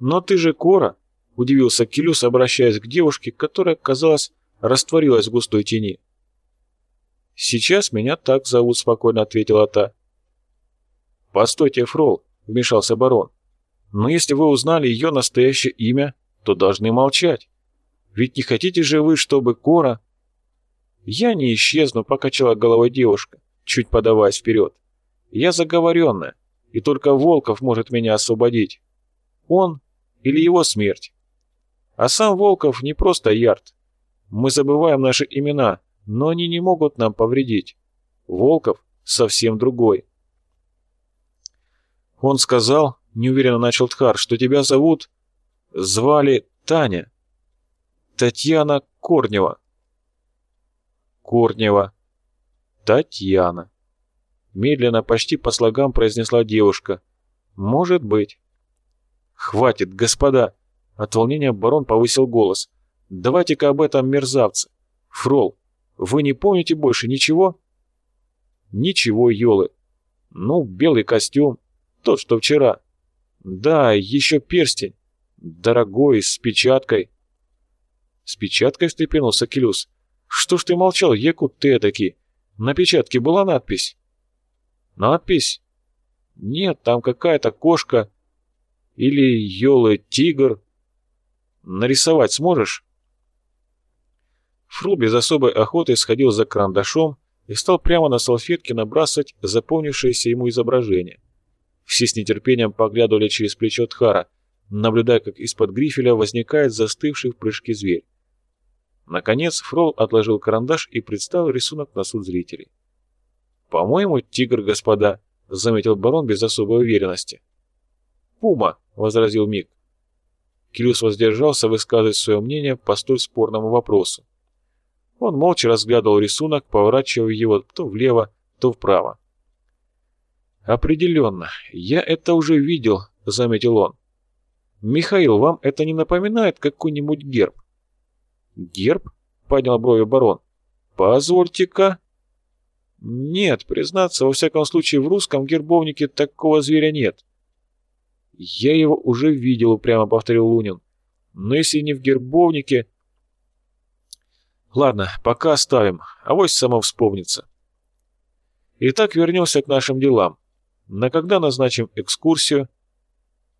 «Но ты же Кора!» — удивился Келюс, обращаясь к девушке, которая, казалось, растворилась в густой тени. «Сейчас меня так зовут», — спокойно ответила та. «Постойте, Фрол», — вмешался барон. «Но если вы узнали ее настоящее имя, то должны молчать. Ведь не хотите же вы, чтобы Кора...» «Я не исчезну», — покачала головой девушка, чуть подаваясь вперед. «Я заговоренная, и только Волков может меня освободить. Он или его смерть. А сам Волков не просто ярд. Мы забываем наши имена, но они не могут нам повредить. Волков совсем другой». Он сказал, неуверенно начал Тхар, что тебя зовут... Звали Таня. Татьяна Корнева. Корнева. Татьяна. Медленно, почти по слогам произнесла девушка. Может быть. Хватит, господа. От волнения барон повысил голос. Давайте-ка об этом мерзавце. Фрол, вы не помните больше ничего? Ничего, Йолы. Ну, белый костюм, тот, что вчера. Да, еще перстень. Дорогой, с печаткой. С печаткой встрепенулся Келюс. Что ж ты молчал, Якут ты эдакий? На печатке была надпись? Надпись? Нет, там какая-то кошка. Или елы тигр. Нарисовать сможешь? Фру без особой охоты сходил за карандашом и стал прямо на салфетке набрасывать запомнившееся ему изображение. Все с нетерпением поглядывали через плечо Тхара, наблюдая, как из-под грифеля возникает застывший в прыжке зверь. Наконец Фрол отложил карандаш и представил рисунок на суд зрителей. «По-моему, тигр, господа», — заметил барон без особой уверенности. «Пума», — возразил Мик. Килюс воздержался высказывать свое мнение по столь спорному вопросу. Он молча разглядывал рисунок, поворачивая его то влево, то вправо. «Определенно, я это уже видел», — заметил он. «Михаил, вам это не напоминает какой-нибудь герб?» «Герб?» — поднял брови барон. «Позвольте-ка». «Нет, признаться, во всяком случае в русском гербовнике такого зверя нет». «Я его уже видел», — прямо повторил Лунин. «Но если не в гербовнике...» «Ладно, пока оставим, авось само вспомнится». Итак, вернемся к нашим делам. На когда назначим экскурсию?»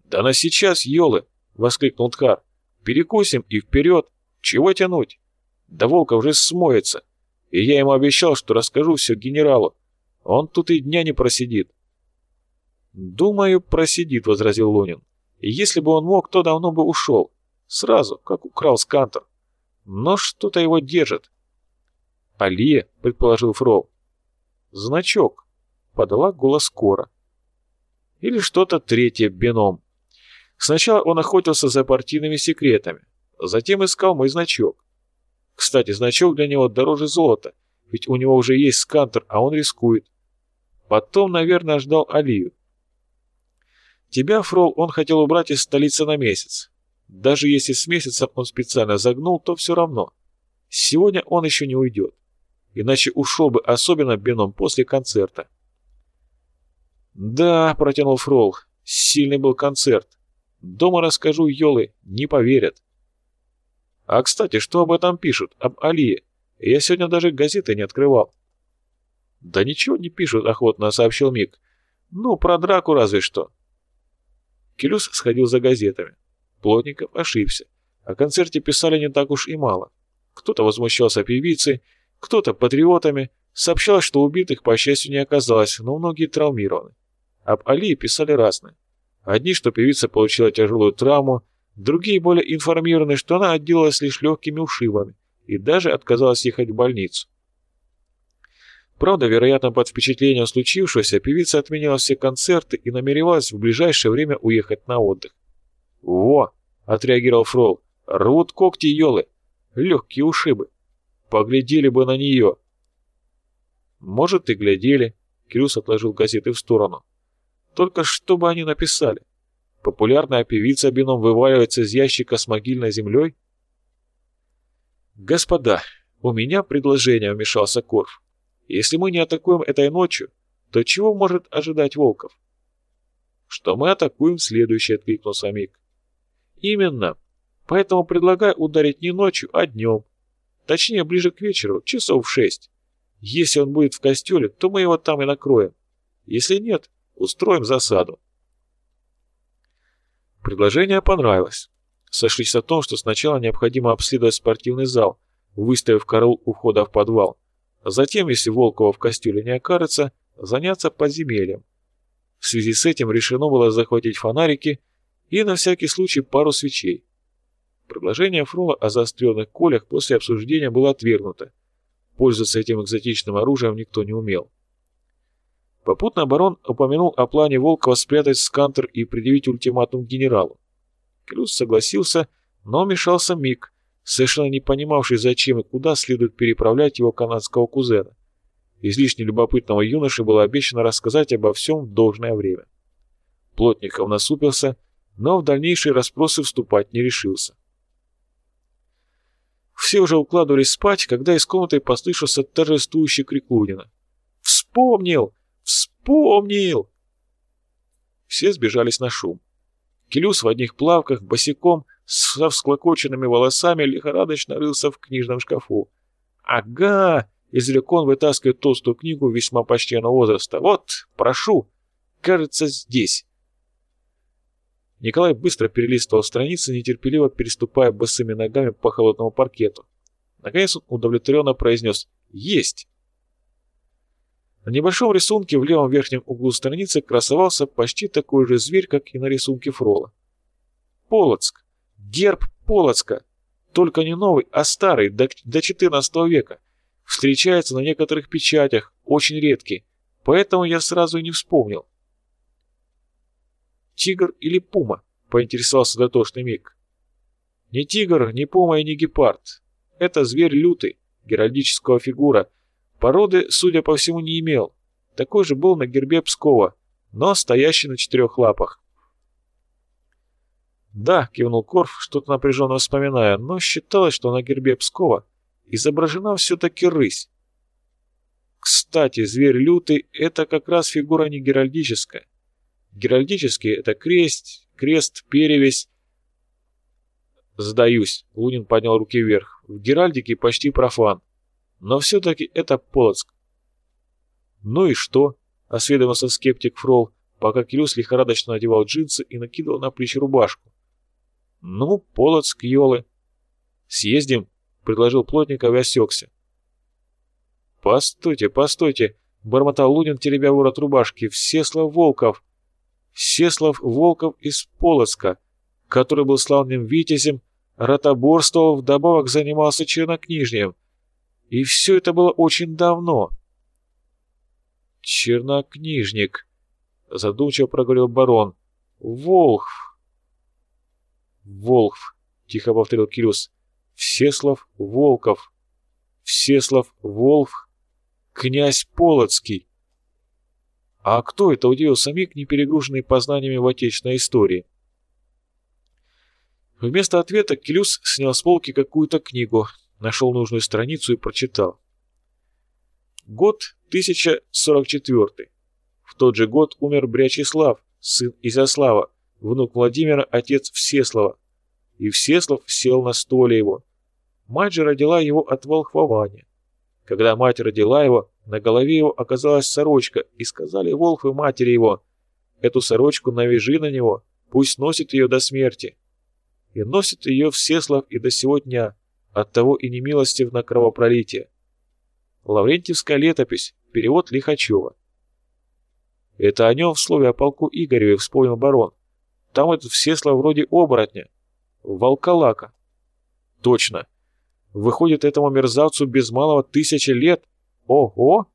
«Да на сейчас, елы!» — воскликнул Тхар. «Перекусим и вперед! Чего тянуть? Да Волка уже смоется, и я ему обещал, что расскажу все генералу. Он тут и дня не просидит». «Думаю, просидит», — возразил Лунин. «И если бы он мог, то давно бы ушел. Сразу, как украл Скантер. Но что-то его держит». «Алия», — предположил Фрол. «Значок», — подала голос Кора. Или что-то третье бином. Сначала он охотился за партийными секретами, затем искал мой значок. Кстати, значок для него дороже золота, ведь у него уже есть скантер, а он рискует. Потом, наверное, ждал Алию. Тебя, Фрол, он хотел убрать из столицы на месяц. Даже если с месяцем он специально загнул, то все равно. Сегодня он еще не уйдет. Иначе ушел бы особенно Беном после концерта. «Да», — протянул Фрол, — «сильный был концерт. Дома расскажу, Йолы, не поверят». «А, кстати, что об этом пишут, об Алие? Я сегодня даже газеты не открывал». «Да ничего не пишут», — охотно сообщил Мик. «Ну, про драку разве что». Келюс сходил за газетами. Плотников ошибся. О концерте писали не так уж и мало. Кто-то возмущался певицей, кто-то патриотами, сообщал, что убитых, по счастью, не оказалось, но многие травмированы. Об Алии писали разные. Одни, что певица получила тяжелую травму, другие более информированы, что она отделалась лишь легкими ушибами и даже отказалась ехать в больницу. Правда, вероятно, под впечатлением случившегося, певица отменила все концерты и намеревалась в ближайшее время уехать на отдых. «Во!» — отреагировал Фрол. «Рвут когти елы! Легкие ушибы! Поглядели бы на нее!» «Может, и глядели», — Кирюс отложил газеты в сторону. Только что бы они написали? Популярная певица бином вываливается из ящика с могильной землей? «Господа, у меня предложение», — вмешался Корф. «Если мы не атакуем этой ночью, то чего может ожидать Волков?» «Что мы атакуем следующее», — откликнулся Мик. Именно. Поэтому предлагаю ударить не ночью, а днем. Точнее, ближе к вечеру, часов в шесть. Если он будет в костеле, то мы его там и накроем. Если нет, устроим засаду. Предложение понравилось. Сошлись о том, что сначала необходимо обследовать спортивный зал, выставив караул у входа в подвал. Затем, если Волкова в костюле не окажется, заняться подземельем. В связи с этим решено было захватить фонарики и на всякий случай пару свечей. Предложение Фрола о заостренных колях после обсуждения было отвергнуто. Пользоваться этим экзотичным оружием никто не умел. Попутно барон упомянул о плане Волкова спрятать скантер и предъявить ультиматум генералу. Клюс согласился, но вмешался Мик, совершенно не понимавший, зачем и куда следует переправлять его канадского кузена. Излишне любопытного юноши было обещано рассказать обо всем в должное время. Плотников насупился, но в дальнейшие расспросы вступать не решился. Все уже укладывались спать, когда из комнаты послышался торжествующий крик Лунина. «Вспомнил! Вспомнил!» Все сбежались на шум. Келюс в одних плавках, босиком, со всклокоченными волосами, лихорадочно рылся в книжном шкафу. «Ага!» — изрек он, вытаскивая толстую книгу весьма почтенного возраста. «Вот, прошу! Кажется, здесь!» Николай быстро перелистывал страницы, нетерпеливо переступая босыми ногами по холодному паркету. Наконец он удовлетворенно произнес «Есть!». На небольшом рисунке в левом верхнем углу страницы красовался почти такой же зверь, как и на рисунке Фрола. Полоцк. Герб Полоцка. Только не новый, а старый, до, до века. Встречается на некоторых печатях, очень редкий. Поэтому я сразу и не вспомнил. «Тигр или пума?» — поинтересовался дотошный Мик. «Не тигр, не пума и не гепард. Это зверь лютый, геральдического фигура, Породы, судя по всему, не имел. Такой же был на гербе Пскова, но стоящий на четырех лапах. «Да», — кивнул Корф, что-то напряженно вспоминая, но считалось, что на гербе Пскова изображена все-таки рысь. Кстати, зверь лютый — это как раз фигура не геральдическая. Геральдический — это крест, крест, перевесь. Сдаюсь, Лунин поднял руки вверх. В геральдике почти профан. Но все-таки это Полоцк. «Ну и что?» — осведомился скептик Фрол, пока Кирюс лихорадочно надевал джинсы и накидывал на плечи рубашку. «Ну, Полоцк, Йолы». «Съездим?» — предложил Плотников и осекся. «Постойте, постойте!» — бормотал Лунин, теребя ворот рубашки. «Всеслав Волков! Всеслав Волков из Полоцка, который был славным витязем, ротоборствовал, вдобавок занимался чернокнижнием. И все это было очень давно. «Чернокнижник», — задумчиво проговорил барон. «Волхв». «Волхв», — тихо повторил Кирюс. «Всеслав Волков. Всеслав Волхв. Князь Полоцкий». «А кто это?» — удивился Мик, не перегруженный познаниями в отечественной истории. Вместо ответа Келюс снял с полки какую-то книгу, нашел нужную страницу и прочитал. Год 1044. В тот же год умер Брячеслав, сын Изяслава, внук Владимира, отец Всеслава. И Всеслав сел на столе его. Мать же родила его от волхвования. Когда мать родила его, на голове его оказалась сорочка, и сказали волхвы матери его, «Эту сорочку навяжи на него, пусть носит ее до смерти». И носит ее Всеслав и до сего дня, Оттого и не милостив на кровопролитие. Лаврентьевская летопись, перевод Лихачева. Это о нем в слове о полку Игореве вспомнил барон. Там это все слова вроде оборотня. Волкалака. Точно. Выходит, этому мерзавцу без малого тысячи лет. Ого!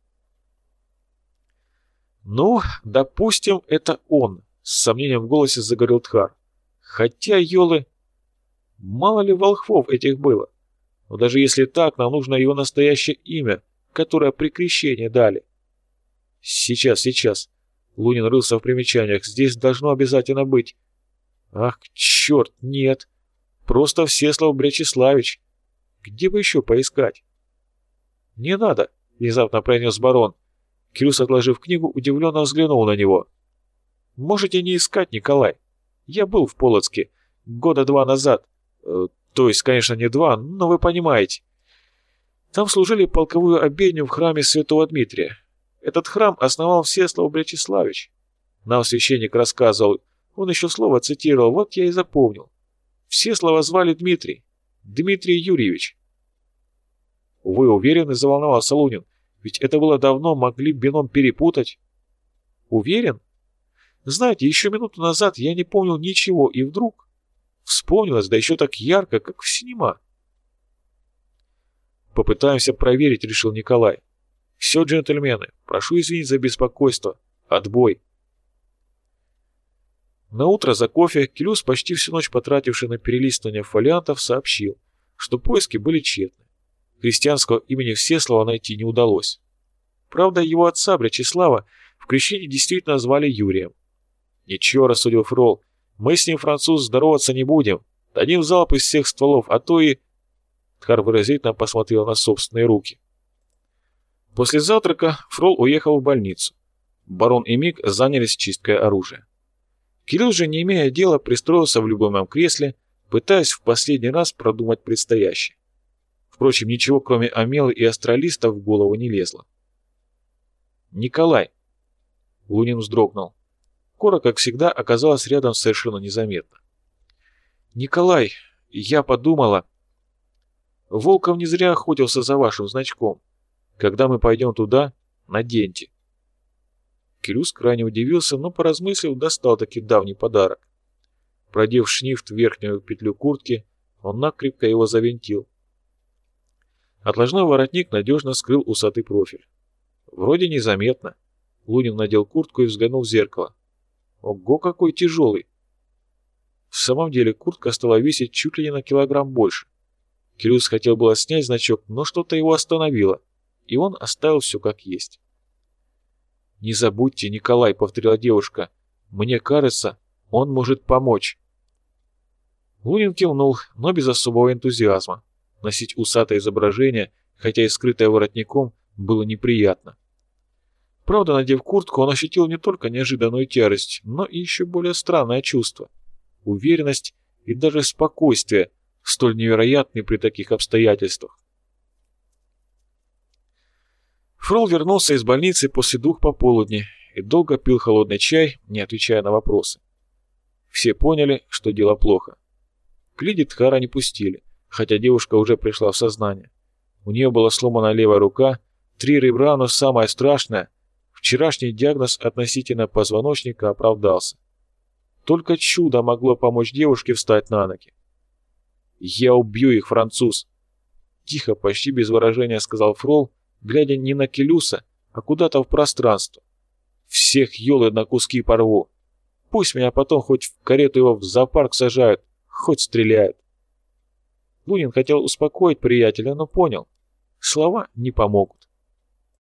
Ну, допустим, это он, с сомнением в голосе заговорил Тхар. Хотя, елы, мало ли волхвов этих было. Но даже если так, нам нужно его настоящее имя, которое при крещении дали. Сейчас, сейчас. Лунин рылся в примечаниях. Здесь должно обязательно быть. Ах, черт, нет. Просто Всеслав Брячеславич. Где бы еще поискать? Не надо, внезапно произнес барон. Крюс, отложив книгу, удивленно взглянул на него. Можете не искать, Николай. Я был в Полоцке. года два назад. То есть, конечно, не два, но вы понимаете. Там служили полковую обедню в храме святого Дмитрия. Этот храм основал Всеслав Брячеславич. Нам священник рассказывал, он еще слово цитировал, вот я и запомнил. Всеслава звали Дмитрий. Дмитрий Юрьевич. Вы уверены, заволновался Лунин, ведь это было давно, могли бином перепутать. Уверен? Знаете, еще минуту назад я не помнил ничего, и вдруг вспомнилось, да еще так ярко, как в синема. Попытаемся проверить, решил Николай. Все, джентльмены, прошу извинить за беспокойство. Отбой. На утро за кофе Келюс, почти всю ночь потративший на перелистывание фолиантов, сообщил, что поиски были тщетны. Христианского имени Всеслава найти не удалось. Правда, его отца, Брячеслава, в крещении действительно звали Юрием. «Ничего», — рассудил Фрол, — «мы с ним, француз, здороваться не будем. Дадим залп из всех стволов, а то и...» Тхар выразительно посмотрел на собственные руки. После завтрака Фрол уехал в больницу. Барон и Мик занялись чисткой оружия. Кирилл же, не имея дела, пристроился в любимом кресле, пытаясь в последний раз продумать предстоящее. Впрочем, ничего кроме Амелы и астралиста в голову не лезло. «Николай!» Лунин вздрогнул. Кора, как всегда, оказалась рядом совершенно незаметно. «Николай, я подумала...» «Волков не зря охотился за вашим значком. Когда мы пойдем туда, наденьте». Кирюс крайне удивился, но, поразмыслив, достал таки давний подарок. Продев шнифт в верхнюю петлю куртки, он накрепко его завинтил. Отложной воротник надежно скрыл усатый профиль. Вроде незаметно. Лунин надел куртку и взглянул в зеркало. Ого, какой тяжелый! В самом деле куртка стала весить чуть ли не на килограмм больше. Кирюс хотел было снять значок, но что-то его остановило, и он оставил все как есть. «Не забудьте, Николай», — повторила девушка. «Мне кажется, он может помочь». Лунин кивнул, но без особого энтузиазма. Носить усатое изображение, хотя и скрытое воротником, было неприятно. Правда, надев куртку, он ощутил не только неожиданную тяжесть, но и еще более странное чувство. Уверенность и даже спокойствие, столь невероятные при таких обстоятельствах. Фрол вернулся из больницы после двух пополудни и долго пил холодный чай, не отвечая на вопросы. Все поняли, что дело плохо. К Лиде Тхара не пустили, хотя девушка уже пришла в сознание. У нее была сломана левая рука, три ребра, но самое страшное – вчерашний диагноз относительно позвоночника оправдался. Только чудо могло помочь девушке встать на ноги. «Я убью их, француз!» Тихо, почти без выражения сказал Фрол, глядя не на Келюса, а куда-то в пространство. Всех елы на куски порву. Пусть меня потом хоть в карету его в зоопарк сажают, хоть стреляют. Лунин хотел успокоить приятеля, но понял. Слова не помогут.